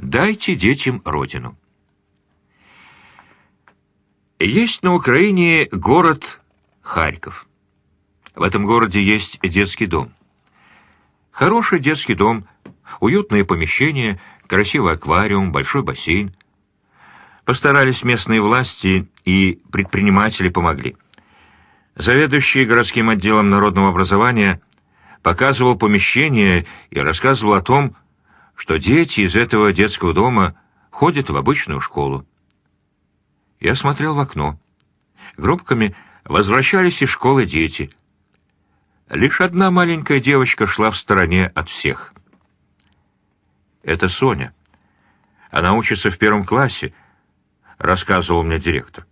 Дайте детям родину. Есть на Украине город Харьков. В этом городе есть детский дом. Хороший детский дом, уютное помещение, красивый аквариум, большой бассейн. Постарались местные власти и предприниматели помогли. Заведующий городским отделом народного образования показывал помещение и рассказывал о том, что дети из этого детского дома ходят в обычную школу. Я смотрел в окно. Группками возвращались из школы дети. Лишь одна маленькая девочка шла в стороне от всех. Это Соня. Она учится в первом классе, рассказывал мне директор.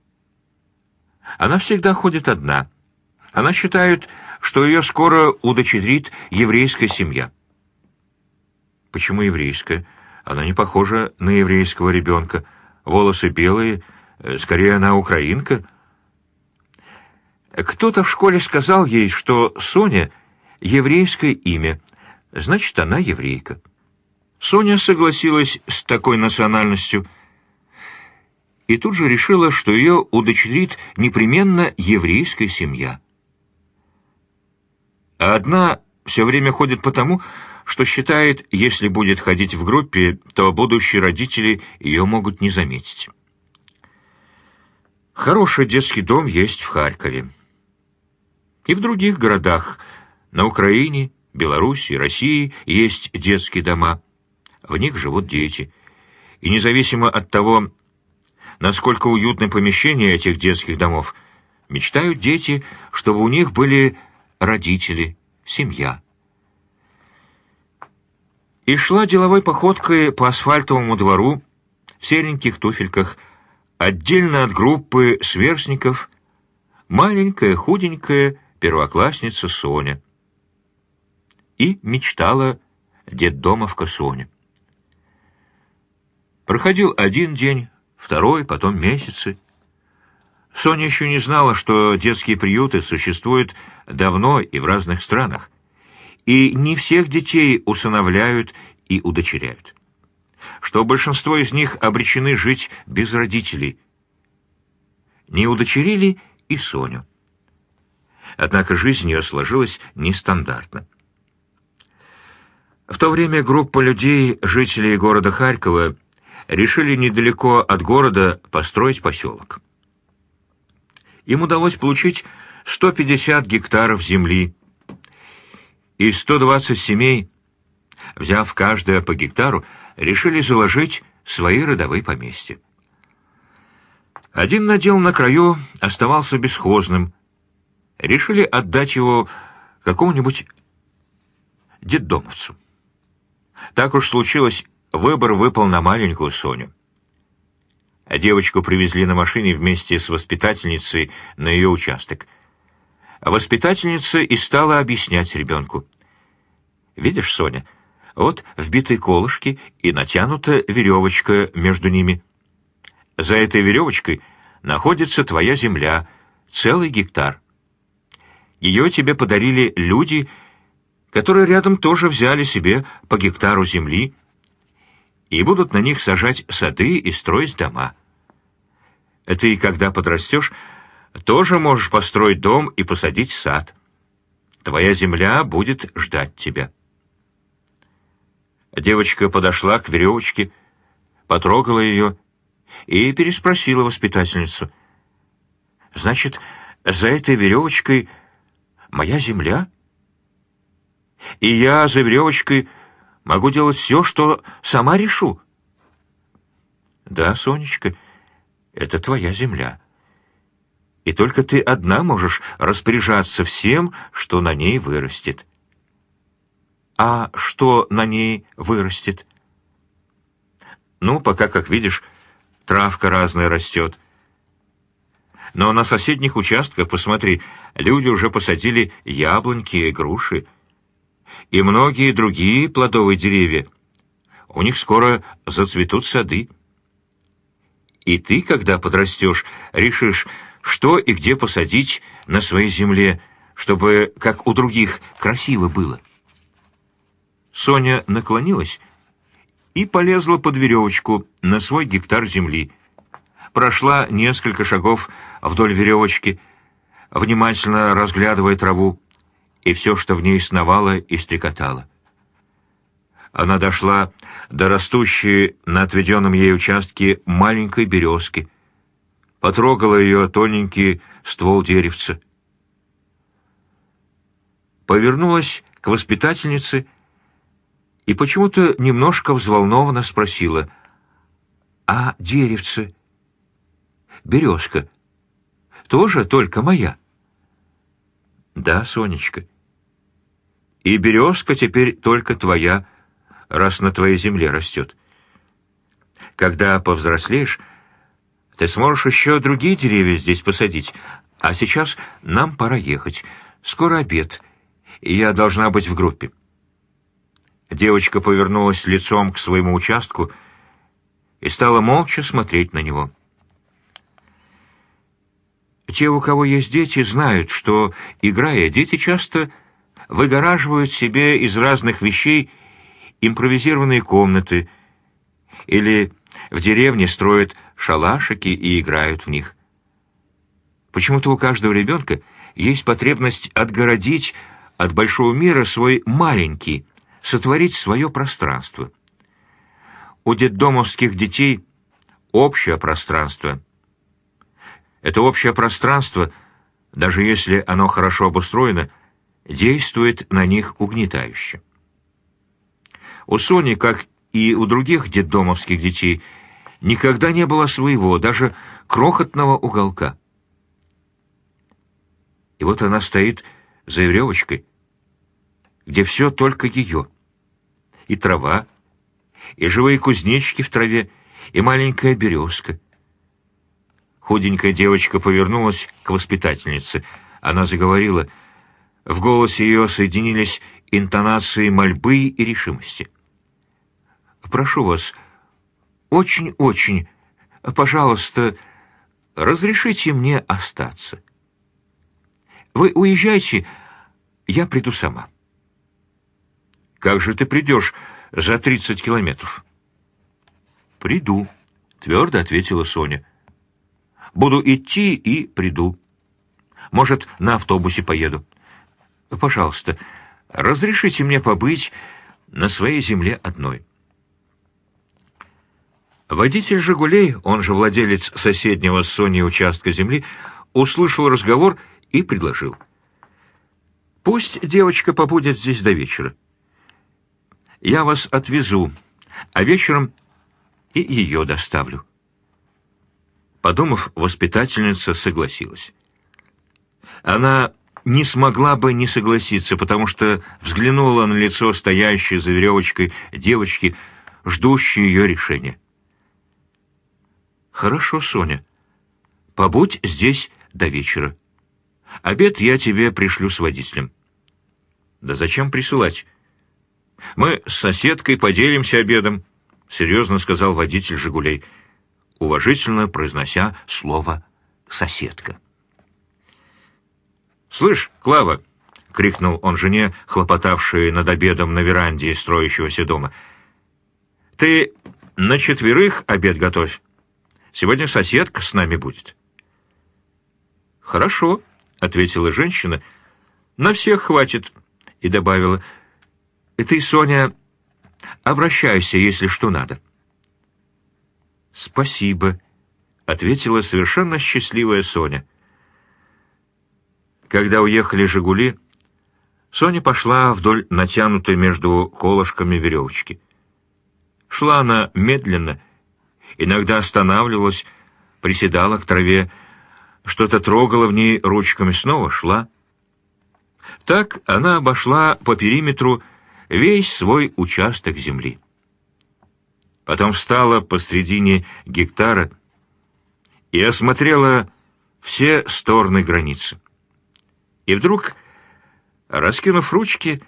Она всегда ходит одна. Она считает, что ее скоро удочерит еврейская семья. Почему еврейская? Она не похожа на еврейского ребенка. Волосы белые, э, скорее она украинка. Кто-то в школе сказал ей, что Соня — еврейское имя, значит, она еврейка. Соня согласилась с такой национальностью и тут же решила, что ее удочерит непременно еврейская семья. А одна все время ходит потому, что считает, если будет ходить в группе, то будущие родители ее могут не заметить. Хороший детский дом есть в Харькове. И в других городах, на Украине, Белоруссии, России есть детские дома. В них живут дети. И независимо от того, насколько уютны помещения этих детских домов, мечтают дети, чтобы у них были родители, семья. И шла деловой походкой по асфальтовому двору в сереньких туфельках, отдельно от группы сверстников, маленькая худенькая первоклассница Соня. И мечтала детдомовка Соня. Проходил один день, второй, потом месяцы. Соня еще не знала, что детские приюты существуют давно и в разных странах, и не всех детей усыновляют и удочеряют, что большинство из них обречены жить без родителей. Не удочерили и Соню. Однако жизнь ее сложилась нестандартно. В то время группа людей, жителей города Харькова, решили недалеко от города построить поселок. Им удалось получить 150 гектаров земли. И 120 семей, взяв каждое по гектару, решили заложить свои родовые поместья. Один надел на краю оставался бесхозным. Решили отдать его какому-нибудь детдомовцу. Так уж случилось, выбор выпал на маленькую Соню. Девочку привезли на машине вместе с воспитательницей на ее участок — Воспитательница и стала объяснять ребенку. «Видишь, Соня, вот вбитые колышки и натянута веревочка между ними. За этой веревочкой находится твоя земля, целый гектар. Ее тебе подарили люди, которые рядом тоже взяли себе по гектару земли и будут на них сажать сады и строить дома. Ты, когда подрастешь, тоже можешь построить дом и посадить сад. Твоя земля будет ждать тебя. Девочка подошла к веревочке, потрогала ее и переспросила воспитательницу. «Значит, за этой веревочкой моя земля? И я за веревочкой могу делать все, что сама решу?» «Да, Сонечка, это твоя земля» и только ты одна можешь распоряжаться всем, что на ней вырастет. А что на ней вырастет? Ну, пока, как видишь, травка разная растет. Но на соседних участках, посмотри, люди уже посадили яблоньки, груши и многие другие плодовые деревья. У них скоро зацветут сады. И ты, когда подрастешь, решишь, что и где посадить на своей земле, чтобы, как у других, красиво было. Соня наклонилась и полезла под веревочку на свой гектар земли. Прошла несколько шагов вдоль веревочки, внимательно разглядывая траву и все, что в ней сновало и стрекотало. Она дошла до растущей на отведенном ей участке маленькой березки, потрогала ее тоненький ствол деревца, повернулась к воспитательнице и почему-то немножко взволнованно спросила, «А деревце, березка, тоже только моя?» «Да, Сонечка. И березка теперь только твоя, раз на твоей земле растет. Когда повзрослеешь, ты сможешь еще другие деревья здесь посадить, а сейчас нам пора ехать. Скоро обед, и я должна быть в группе». Девочка повернулась лицом к своему участку и стала молча смотреть на него. Те, у кого есть дети, знают, что, играя, дети часто выгораживают себе из разных вещей импровизированные комнаты или в деревне строят шалашики и играют в них. Почему-то у каждого ребенка есть потребность отгородить от большого мира свой маленький, сотворить свое пространство. У детдомовских детей общее пространство. Это общее пространство, даже если оно хорошо обустроено, действует на них угнетающе. У Сони, как и у других детдомовских детей, никогда не было своего, даже крохотного уголка. И вот она стоит за веревочкой, где все только ее. И трава, и живые кузнечки в траве, и маленькая березка. Худенькая девочка повернулась к воспитательнице. Она заговорила. В голосе ее соединились интонации мольбы и решимости. «Прошу вас, очень-очень, пожалуйста, разрешите мне остаться. Вы уезжайте, я приду сама». Как же ты придешь за тридцать километров? Приду, твердо ответила Соня. Буду идти и приду. Может, на автобусе поеду. Пожалуйста, разрешите мне побыть на своей земле одной. Водитель «Жигулей», он же владелец соседнего с Соней участка земли, услышал разговор и предложил. «Пусть девочка побудет здесь до вечера. Я вас отвезу, а вечером и ее доставлю. Подумав, воспитательница согласилась. Она не смогла бы не согласиться, потому что взглянула на лицо стоящей за веревочкой девочки, ждущей ее решения. «Хорошо, Соня. Побудь здесь до вечера. Обед я тебе пришлю с водителем». «Да зачем присылать?» Мы с соседкой поделимся обедом, — серьезно сказал водитель «Жигулей», уважительно произнося слово «соседка». «Слышь, Клава!» — крикнул он жене, хлопотавшей над обедом на веранде строящегося дома. «Ты на четверых обед готовь. Сегодня соседка с нами будет». «Хорошо», — ответила женщина. «На всех хватит», — и добавила — ты, Соня, обращайся, если что надо. Спасибо, ответила совершенно счастливая Соня. Когда уехали «Жигули», Соня пошла вдоль натянутой между колышками веревочки. Шла она медленно, иногда останавливалась, приседала к траве, что-то трогала в ней ручками, снова шла. Так она обошла по периметру весь свой участок земли. Потом встала посредине гектара и осмотрела все стороны границы. И вдруг, раскинув ручки,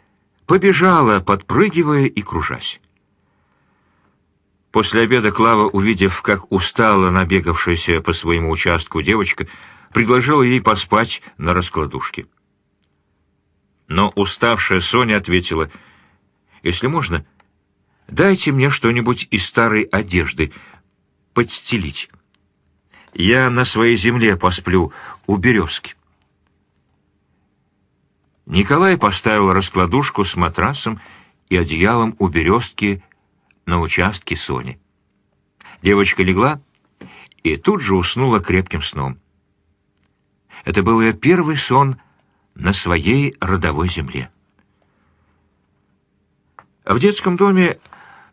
побежала, подпрыгивая и кружась. После обеда Клава, увидев, как устала набегавшаяся по своему участку девочка, предложила ей поспать на раскладушке. Но уставшая Соня ответила — если можно, Дайте мне что-нибудь из старой одежды подстелить. Я на своей земле посплю у березки. Николай поставил раскладушку с матрасом и одеялом у березки на участке Сони. Девочка легла и тут же уснула крепким сном. Это был ее первый сон на своей родовой земле. В детском доме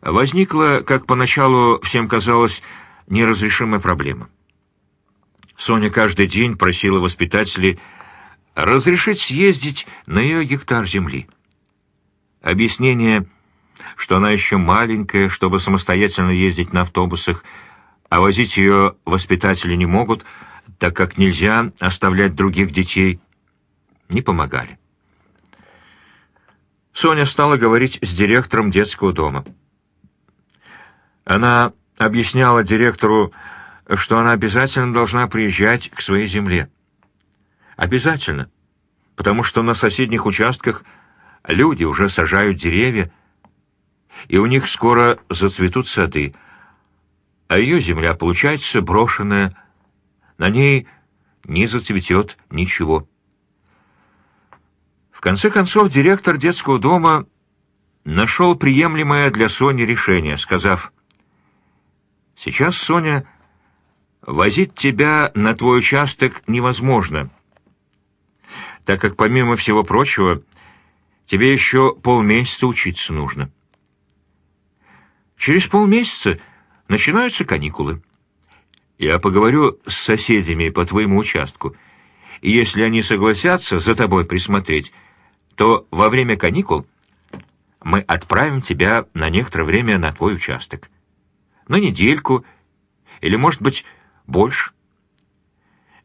возникла, как поначалу всем казалось, неразрешимая проблема. Соня каждый день просила воспитателей разрешить съездить на ее гектар земли. Объяснение, что она еще маленькая, чтобы самостоятельно ездить на автобусах, а возить ее воспитатели не могут, так как нельзя оставлять других детей, не помогали. Соня стала говорить с директором детского дома. Она объясняла директору, что она обязательно должна приезжать к своей земле. Обязательно, потому что на соседних участках люди уже сажают деревья, и у них скоро зацветут сады, а ее земля получается брошенная, на ней не зацветет ничего. В конце концов, директор детского дома нашел приемлемое для Сони решение, сказав, «Сейчас, Соня, возить тебя на твой участок невозможно» так как, помимо всего прочего, тебе еще полмесяца учиться нужно. Через полмесяца начинаются каникулы. Я поговорю с соседями по твоему участку, и если они согласятся за тобой присмотреть, то во время каникул мы отправим тебя на некоторое время на твой участок. На недельку или, может быть, больше.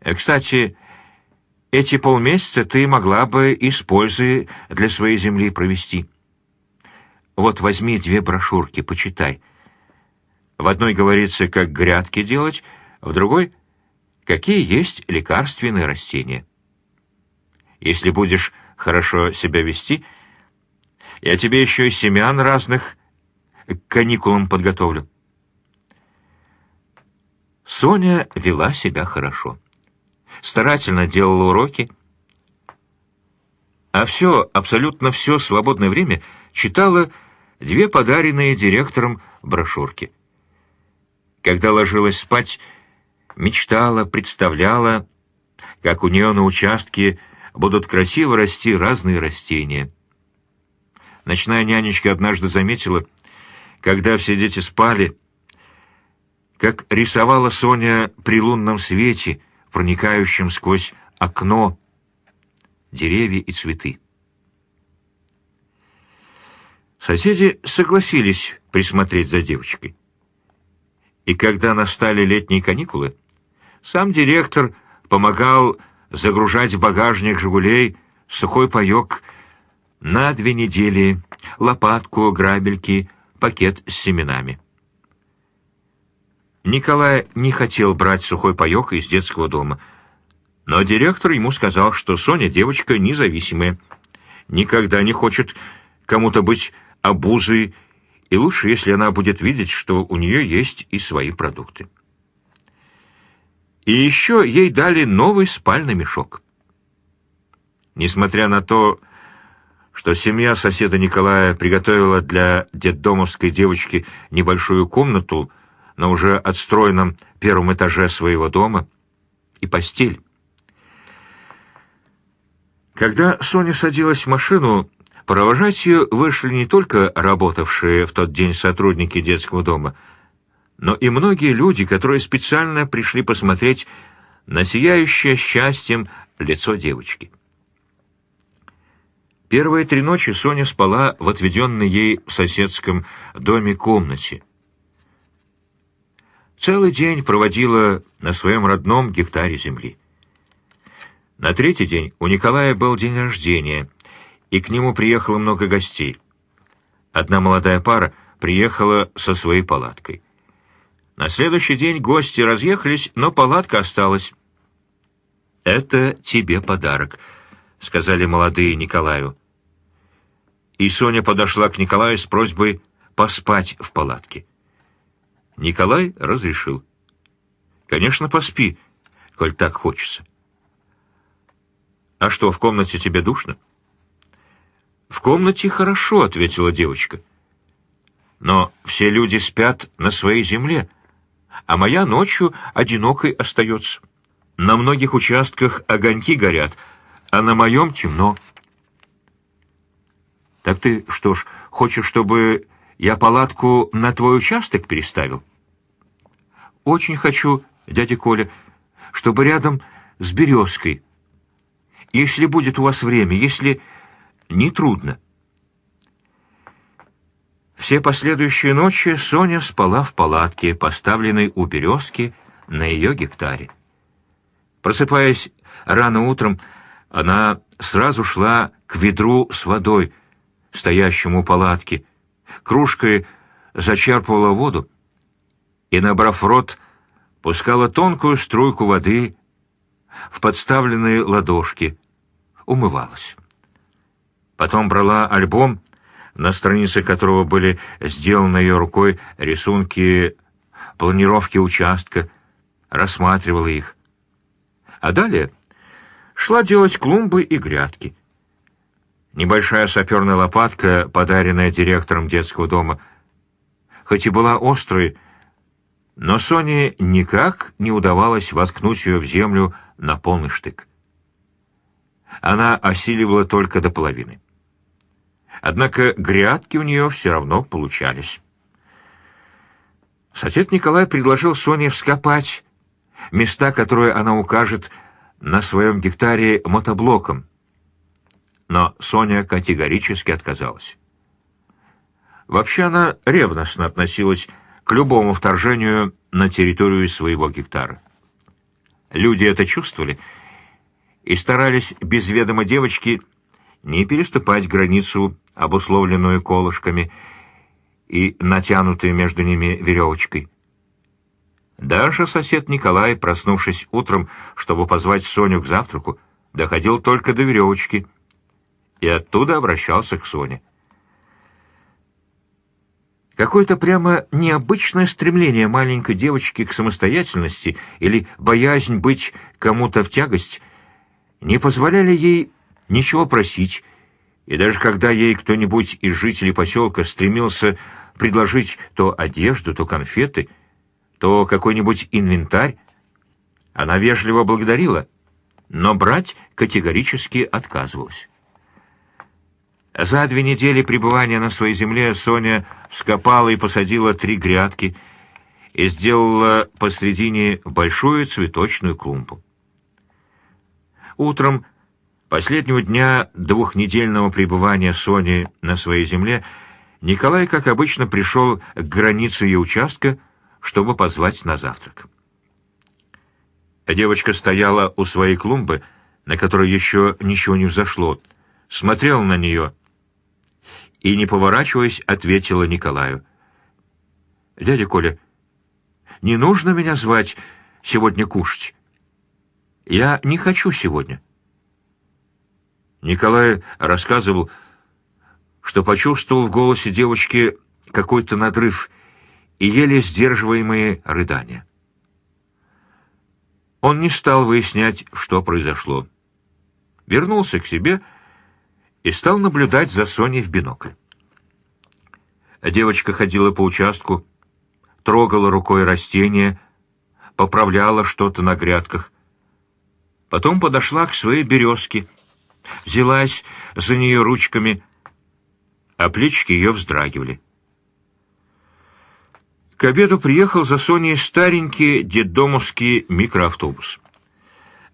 Э, кстати, эти полмесяца ты могла бы, используя для своей земли, провести. Вот возьми две брошюрки, почитай. В одной говорится, как грядки делать, в другой — какие есть лекарственные растения. Если будешь хорошо себя вести, я тебе еще и семян разных к каникулам подготовлю. Соня вела себя хорошо старательно делала уроки, а все, абсолютно все свободное время читала две подаренные директором брошюрки. Когда ложилась спать, мечтала, представляла, как у нее на участке будут красиво расти разные растения. Ночная нянечка однажды заметила, когда все дети спали, как рисовала Соня при лунном свете — проникающим сквозь окно деревья и цветы. Соседи согласились присмотреть за девочкой. И когда настали летние каникулы, сам директор помогал загружать в багажник «Жигулей» сухой паек на две недели, лопатку, грабельки, пакет с семенами. Николай не хотел брать сухой паек из детского дома, но директор ему сказал, что Соня девочка независимая, никогда не хочет кому-то быть обузой, и лучше, если она будет видеть, что у нее есть и свои продукты. И еще ей дали новый спальный мешок. Несмотря на то, что семья соседа Николая приготовила для детдомовской девочки небольшую комнату, на уже отстроенном первом этаже своего дома, и постель. Когда Соня садилась в машину, провожать ее вышли не только работавшие в тот день сотрудники детского дома, но и многие люди, которые специально пришли посмотреть на сияющее счастьем лицо девочки. Первые три ночи Соня спала в отведенной ей в соседском доме комнате — Целый день проводила на своем родном гектаре земли. На третий день у Николая был день рождения, и к нему приехало много гостей. Одна молодая пара приехала со своей палаткой. На следующий день гости разъехались, но палатка осталась. «Это тебе подарок», — сказали молодые Николаю. И Соня подошла к Николаю с просьбой поспать в палатке. Николай разрешил. «Конечно, поспи, коль так хочется». «А что, в комнате тебе душно?» «В комнате хорошо», — ответила девочка. «Но все люди спят на своей земле, а моя ночью одинокой остается. На многих участках огоньки горят, а на моем темно». «Так ты что ж, хочешь, чтобы я палатку на твой участок переставил?» «Очень хочу, дядя Коля, чтобы рядом с березкой. Если будет у вас время, если не трудно». Все последующие ночи Соня спала в палатке, поставленной у березки на ее гектаре. Просыпаясь рано утром, она сразу шла к ведру с водой, стоящему у палатки, кружкой зачерпывала воду и, набрав рот, пускала тонкую струйку воды в подставленные ладошки, умывалась. Потом брала альбом, на странице которого были сделаны ее рукой рисунки планировки участка, рассматривала их. А далее шла делать клумбы и грядки — Небольшая саперная лопатка, подаренная директором детского дома, хоть и была острой, но Соне никак не удавалось воткнуть ее в землю на полный штык. Она осиливала только до половины. Однако грядки у нее все равно получались. Сосед Николай предложил Соне вскопать места, которые она укажет на своем гектаре мотоблоком, но Соня категорически отказалась. Вообще она ревностно относилась к любому вторжению на территорию своего гектара. Люди это чувствовали и старались без ведома девочки не переступать границу, обусловленную колышками и натянутой между ними веревочкой. Даже сосед Николай, проснувшись утром, чтобы позвать Соню к завтраку, доходил только до веревочки — и оттуда обращался к Соне. Какое-то прямо необычное стремление маленькой девочки к самостоятельности или боязнь быть кому-то в тягость не позволяли ей ничего просить, и даже когда ей кто-нибудь из жителей поселка стремился предложить то одежду, то конфеты, то какой-нибудь инвентарь, она вежливо благодарила, но брать категорически отказывалась. За две недели пребывания на своей земле Соня вскопала и посадила три грядки и сделала посредине большую цветочную клумбу. Утром последнего дня двухнедельного пребывания Сони на своей земле Николай, как обычно, пришел к границе ее участка, чтобы позвать на завтрак. Девочка стояла у своей клумбы, на которой еще ничего не взошло, смотрела на нее и, не поворачиваясь, ответила Николаю. «Дядя Коля, не нужно меня звать сегодня кушать. Я не хочу сегодня». Николай рассказывал, что почувствовал в голосе девочки какой-то надрыв и еле сдерживаемые рыдания. Он не стал выяснять, что произошло. Вернулся к себе и стал наблюдать за Соней в бинокль. Девочка ходила по участку, трогала рукой растения, поправляла что-то на грядках. Потом подошла к своей березке, взялась за нее ручками, а плечики ее вздрагивали. К обеду приехал за Соней старенький детдомовский микроавтобус.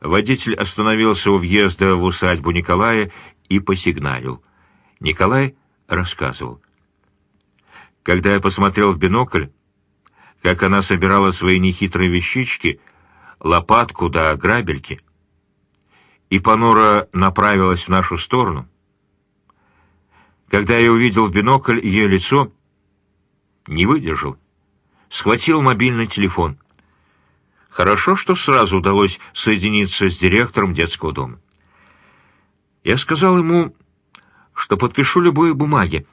Водитель остановился у въезда в усадьбу Николая и посигналил. Николай рассказывал. Когда я посмотрел в бинокль, как она собирала свои нехитрые вещички, лопатку да грабельки, и понуро направилась в нашу сторону, когда я увидел в бинокль ее лицо, не выдержал, схватил мобильный телефон. Хорошо, что сразу удалось соединиться с директором детского дома. Я сказал ему, что подпишу любые бумаги,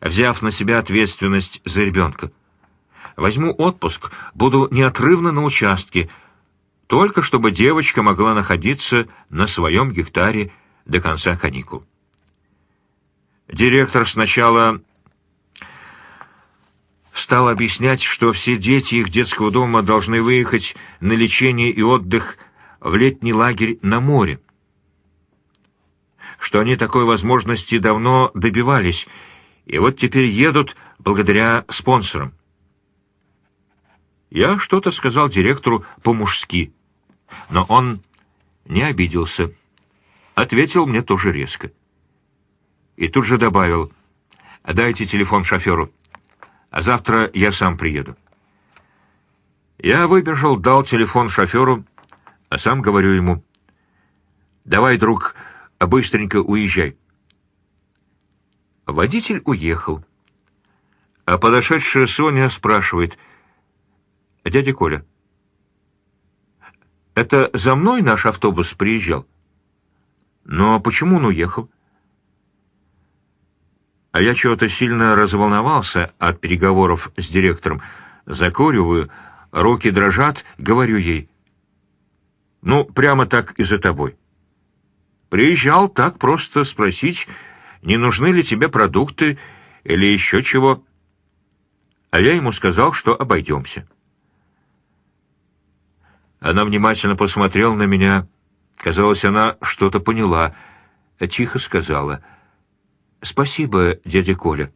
взяв на себя ответственность за ребенка. Возьму отпуск, буду неотрывно на участке, только чтобы девочка могла находиться на своем гектаре до конца каникул. Директор сначала стал объяснять, что все дети их детского дома должны выехать на лечение и отдых в летний лагерь на море, что они такой возможности давно добивались, и вот теперь едут благодаря спонсорам. Я что-то сказал директору по-мужски, но он не обиделся. Ответил мне тоже резко. И тут же добавил, «Дайте телефон шоферу, а завтра я сам приеду». Я выбежал, дал телефон шоферу, а сам говорю ему, «Давай, друг, быстренько уезжай». Водитель уехал. А подошедшая Соня спрашивает, «Дядя Коля, это за мной наш автобус приезжал? Но почему он уехал?» А я чего-то сильно разволновался от переговоров с директором. Закуриваю, руки дрожат, говорю ей. «Ну, прямо так и за тобой». Приезжал так просто спросить, не нужны ли тебе продукты или еще чего. А я ему сказал, что обойдемся. Она внимательно посмотрела на меня. Казалось, она что-то поняла. Тихо сказала. «Спасибо, дядя Коля».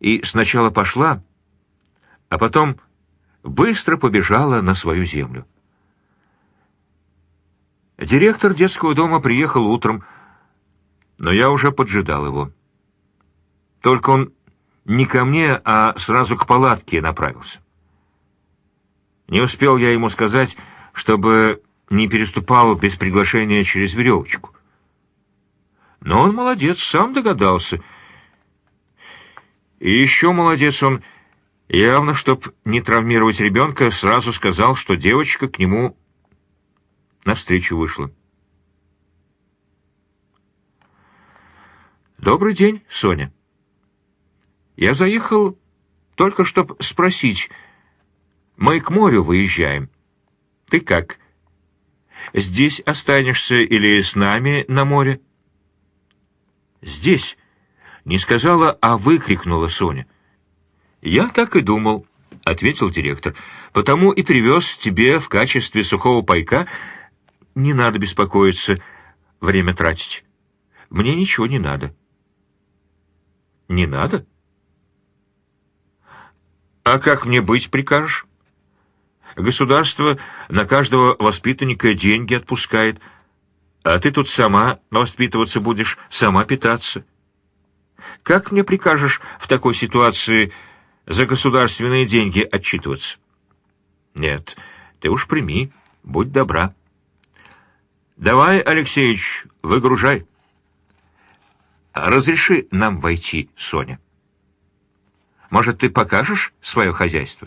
И сначала пошла, а потом быстро побежала на свою землю. Директор детского дома приехал утром, но я уже поджидал его. Только он не ко мне, а сразу к палатке направился. Не успел я ему сказать, чтобы не переступал без приглашения через веревочку. Но он молодец, сам догадался. И еще молодец он, явно, чтоб не травмировать ребенка, сразу сказал, что девочка к нему навстречу вышла. «Добрый день, Соня. Я заехал только чтоб спросить. Мы к морю выезжаем. Ты как? Здесь останешься или с нами на море?» «Здесь!» — не сказала, а выкрикнула Соня. «Я так и думал», — ответил директор. «Потому и привез тебе в качестве сухого пайка. Не надо беспокоиться, время тратить. Мне ничего не надо». Не надо? А как мне быть прикажешь? Государство на каждого воспитанника деньги отпускает, а ты тут сама воспитываться будешь, сама питаться. Как мне прикажешь в такой ситуации за государственные деньги отчитываться? Нет, ты уж прими, будь добра. Давай, Алексеич, выгружай. Разреши нам войти, Соня. Может, ты покажешь свое хозяйство?